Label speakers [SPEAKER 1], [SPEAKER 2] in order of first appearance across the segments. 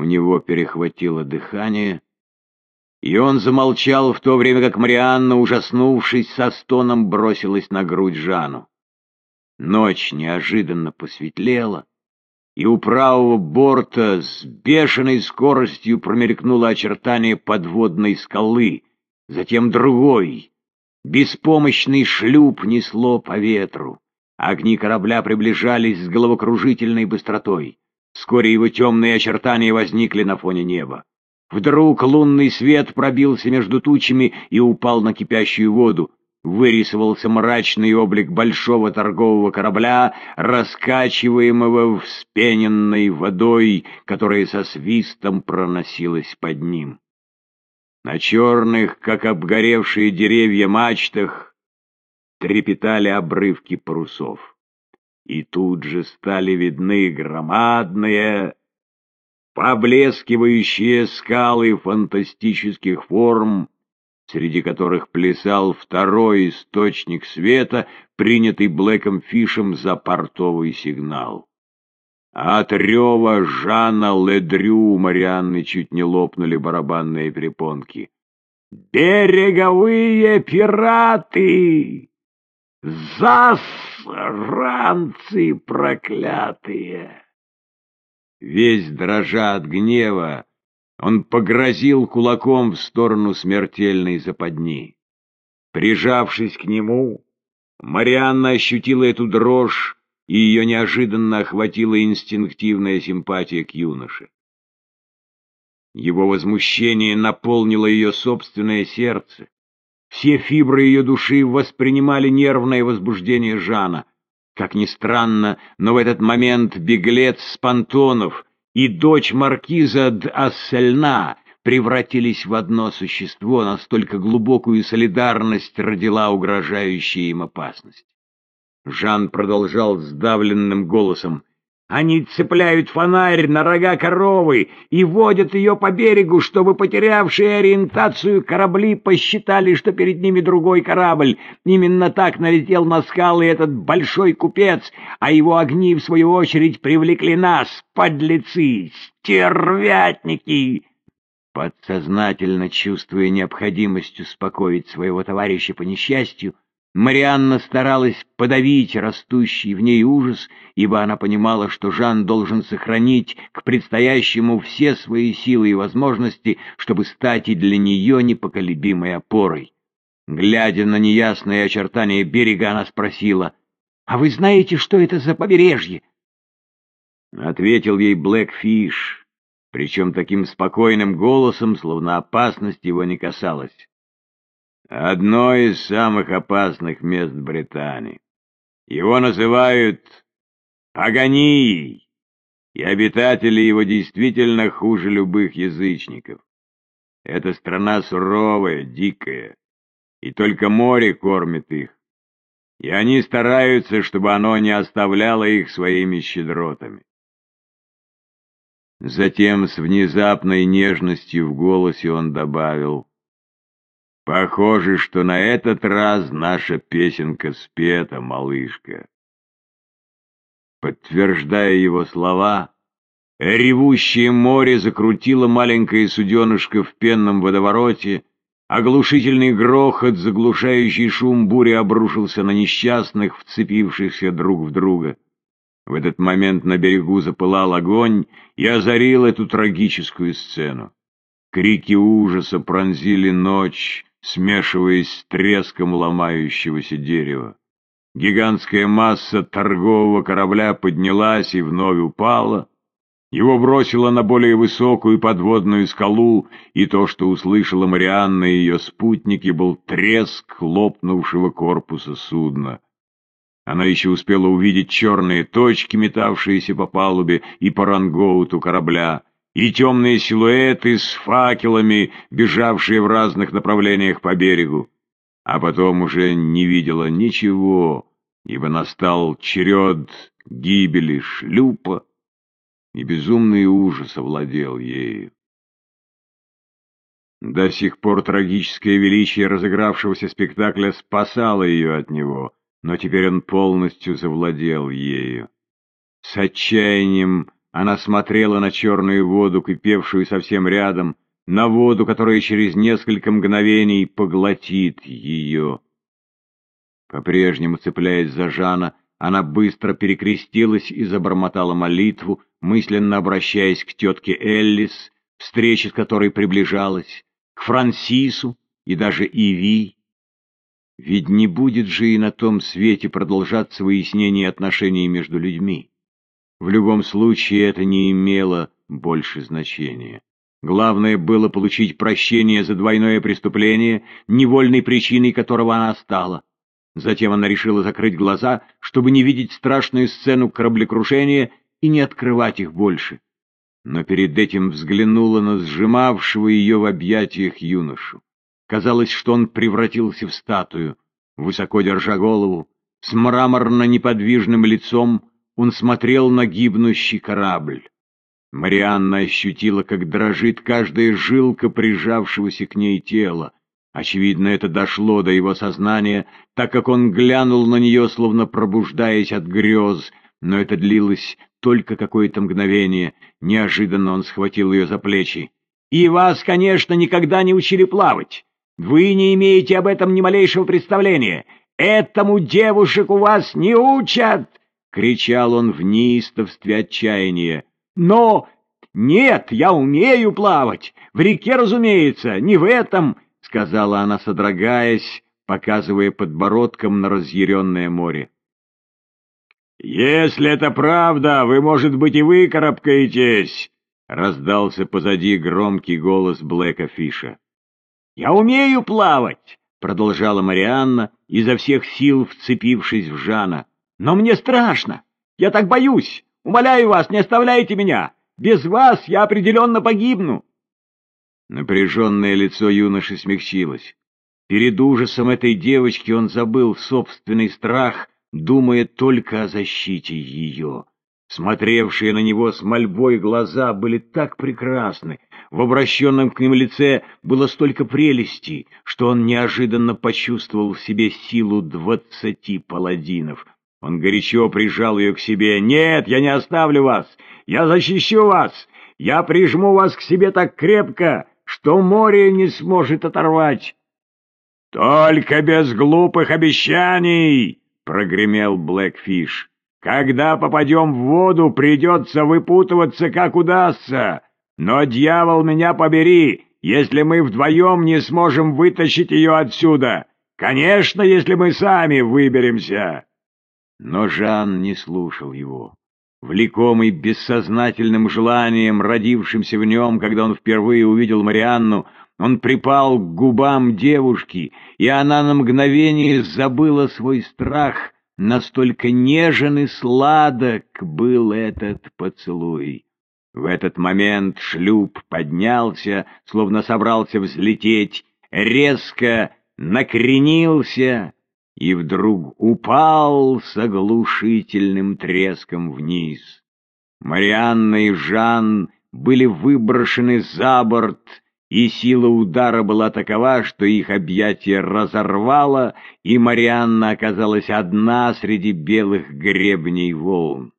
[SPEAKER 1] У него перехватило дыхание, и он замолчал в то время, как Марианна, ужаснувшись, со стоном бросилась на грудь Жану. Ночь неожиданно посветлела, и у правого борта с бешеной скоростью промелькнуло очертание подводной скалы, затем другой. Беспомощный шлюп несло по ветру. Огни корабля приближались с головокружительной быстротой. Вскоре его темные очертания возникли на фоне неба. Вдруг лунный свет пробился между тучами и упал на кипящую воду. Вырисовался мрачный облик большого торгового корабля, раскачиваемого вспененной водой, которая со свистом проносилась под ним. На черных, как обгоревшие деревья мачтах, трепетали обрывки парусов и тут же стали видны громадные, поблескивающие скалы фантастических форм, среди которых плясал второй источник света, принятый Блэком Фишем за портовый сигнал. А от рева Жана Ледрю Марианны чуть не лопнули барабанные перепонки. «Береговые пираты! Зас!» Ранцы проклятые! Весь дрожа от гнева, он погрозил кулаком в сторону смертельной западни. Прижавшись к нему, Марианна ощутила эту дрожь, и ее неожиданно охватила инстинктивная симпатия к юноше. Его возмущение наполнило ее собственное сердце. Все фибры ее души воспринимали нервное возбуждение Жана. Как ни странно, но в этот момент беглец Спантонов и дочь маркиза д'Ассельна превратились в одно существо, настолько глубокую солидарность родила угрожающая им опасность. Жан продолжал сдавленным голосом. Они цепляют фонарь на рога коровы и водят ее по берегу, чтобы потерявшие ориентацию корабли посчитали, что перед ними другой корабль. Именно так налетел на скалы этот большой купец, а его огни, в свою очередь, привлекли нас, подлецы, стервятники!» Подсознательно чувствуя необходимость успокоить своего товарища по несчастью, Марианна старалась подавить растущий в ней ужас, ибо она понимала, что Жан должен сохранить к предстоящему все свои силы и возможности, чтобы стать и для нее непоколебимой опорой. Глядя на неясные очертания берега, она спросила, «А вы знаете, что это за побережье?» Ответил ей Блэкфиш, причем таким спокойным голосом, словно опасность его не касалась одно из самых опасных мест Британии. Его называют Аганией, и обитатели его действительно хуже любых язычников. Эта страна суровая, дикая, и только море кормит их, и они стараются, чтобы оно не оставляло их своими щедротами. Затем с внезапной нежностью в голосе он добавил — Похоже, что на этот раз наша песенка спета, малышка. Подтверждая его слова, ревущее море закрутило маленькое суденышко в пенном водовороте, оглушительный грохот, заглушающий шум бури обрушился на несчастных, вцепившихся друг в друга. В этот момент на берегу запылал огонь и озарил эту трагическую сцену. Крики ужаса пронзили ночь, смешиваясь с треском ломающегося дерева. Гигантская масса торгового корабля поднялась и вновь упала. Его бросило на более высокую подводную скалу, и то, что услышала Марианна и ее спутники, был треск лопнувшего корпуса судна. Она еще успела увидеть черные точки, метавшиеся по палубе и по рангоуту корабля, и темные силуэты с факелами, бежавшие в разных направлениях по берегу. А потом уже не видела ничего, ибо настал черед гибели шлюпа, и безумный ужас овладел ею. До сих пор трагическое величие разыгравшегося спектакля спасало ее от него, но теперь он полностью завладел ею. С отчаянием Она смотрела на черную воду, кипевшую совсем рядом, на воду, которая через несколько мгновений поглотит ее. По-прежнему цепляясь за Жана, она быстро перекрестилась и забормотала молитву, мысленно обращаясь к тетке Эллис, встреча с которой приближалась, к Франсису и даже Иви. Ведь не будет же и на том свете продолжаться выяснение отношений между людьми. В любом случае это не имело больше значения. Главное было получить прощение за двойное преступление, невольной причиной которого она стала. Затем она решила закрыть глаза, чтобы не видеть страшную сцену кораблекрушения и не открывать их больше. Но перед этим взглянула на сжимавшего ее в объятиях юношу. Казалось, что он превратился в статую, высоко держа голову, с мраморно-неподвижным лицом он смотрел на гибнущий корабль. Марианна ощутила, как дрожит каждая жилка прижавшегося к ней тела. Очевидно, это дошло до его сознания, так как он глянул на нее, словно пробуждаясь от грез, но это длилось только какое-то мгновение. Неожиданно он схватил ее за плечи. «И вас, конечно, никогда не учили плавать. Вы не имеете об этом ни малейшего представления. Этому девушек у вас не учат!» — кричал он в неистовстве отчаяния. Но нет, я умею плавать. В реке, разумеется, не в этом, — сказала она, содрогаясь, показывая подбородком на разъяренное море. «Если это правда, вы, может быть, и выкарабкаетесь!» — раздался позади громкий голос Блэка Фиша. «Я умею плавать!» — продолжала Марианна, изо всех сил вцепившись в Жана. «Но мне страшно! Я так боюсь! Умоляю вас, не оставляйте меня! Без вас я определенно погибну!» Напряженное лицо юноши смягчилось. Перед ужасом этой девочки он забыл собственный страх, думая только о защите ее. Смотревшие на него с мольбой глаза были так прекрасны, в обращенном к ним лице было столько прелести, что он неожиданно почувствовал в себе силу двадцати паладинов — он горячо прижал ее к себе. «Нет, я не оставлю вас! Я защищу вас! Я прижму вас к себе так крепко, что море не сможет оторвать!» «Только без глупых обещаний!» — прогремел Блэкфиш. «Когда попадем в воду, придется выпутываться, как удастся. Но, дьявол, меня побери, если мы вдвоем не сможем вытащить ее отсюда. Конечно, если мы сами выберемся!» Но Жан не слушал его. Влекомый бессознательным желанием, родившимся в нем, когда он впервые увидел Марианну, он припал к губам девушки, и она на мгновение забыла свой страх, настолько нежен и сладок был этот поцелуй. В этот момент шлюп поднялся, словно собрался взлететь, резко накренился, и вдруг упал с оглушительным треском вниз. Марианна и Жан были выброшены за борт, и сила удара была такова, что их объятие разорвало, и Марианна оказалась одна среди белых гребней волн.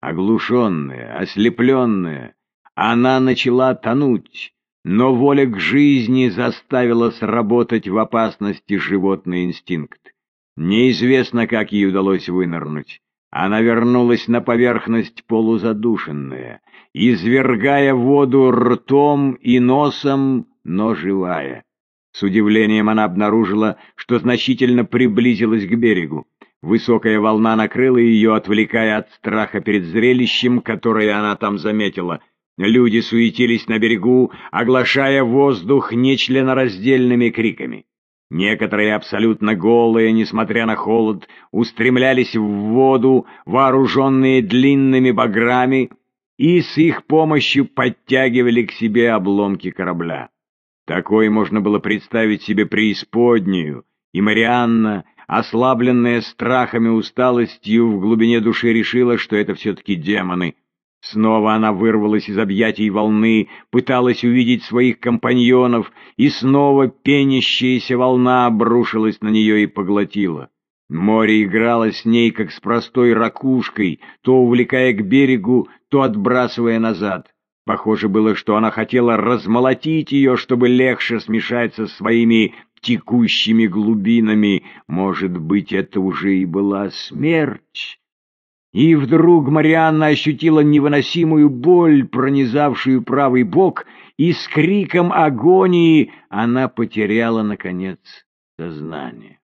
[SPEAKER 1] Оглушенная, ослепленная, она начала тонуть, но воля к жизни заставила сработать в опасности животный инстинкт. Неизвестно, как ей удалось вынырнуть. Она вернулась на поверхность полузадушенная, извергая воду ртом и носом, но живая. С удивлением она обнаружила, что значительно приблизилась к берегу. Высокая волна накрыла ее, отвлекая от страха перед зрелищем, которое она там заметила — Люди суетились на берегу, оглашая воздух нечленораздельными криками. Некоторые, абсолютно голые, несмотря на холод, устремлялись в воду, вооруженные длинными баграми, и с их помощью подтягивали к себе обломки корабля. Такой можно было представить себе преисподнюю, и Марианна, ослабленная страхами усталостью, в глубине души решила, что это все-таки демоны — Снова она вырвалась из объятий волны, пыталась увидеть своих компаньонов, и снова пенящаяся волна обрушилась на нее и поглотила. Море играло с ней, как с простой ракушкой, то увлекая к берегу, то отбрасывая назад. Похоже было, что она хотела размолотить ее, чтобы легче смешать со своими текущими глубинами. Может быть, это уже и была смерть? И вдруг Марианна ощутила невыносимую боль, пронизавшую правый бок, и с криком агонии она потеряла, наконец, сознание.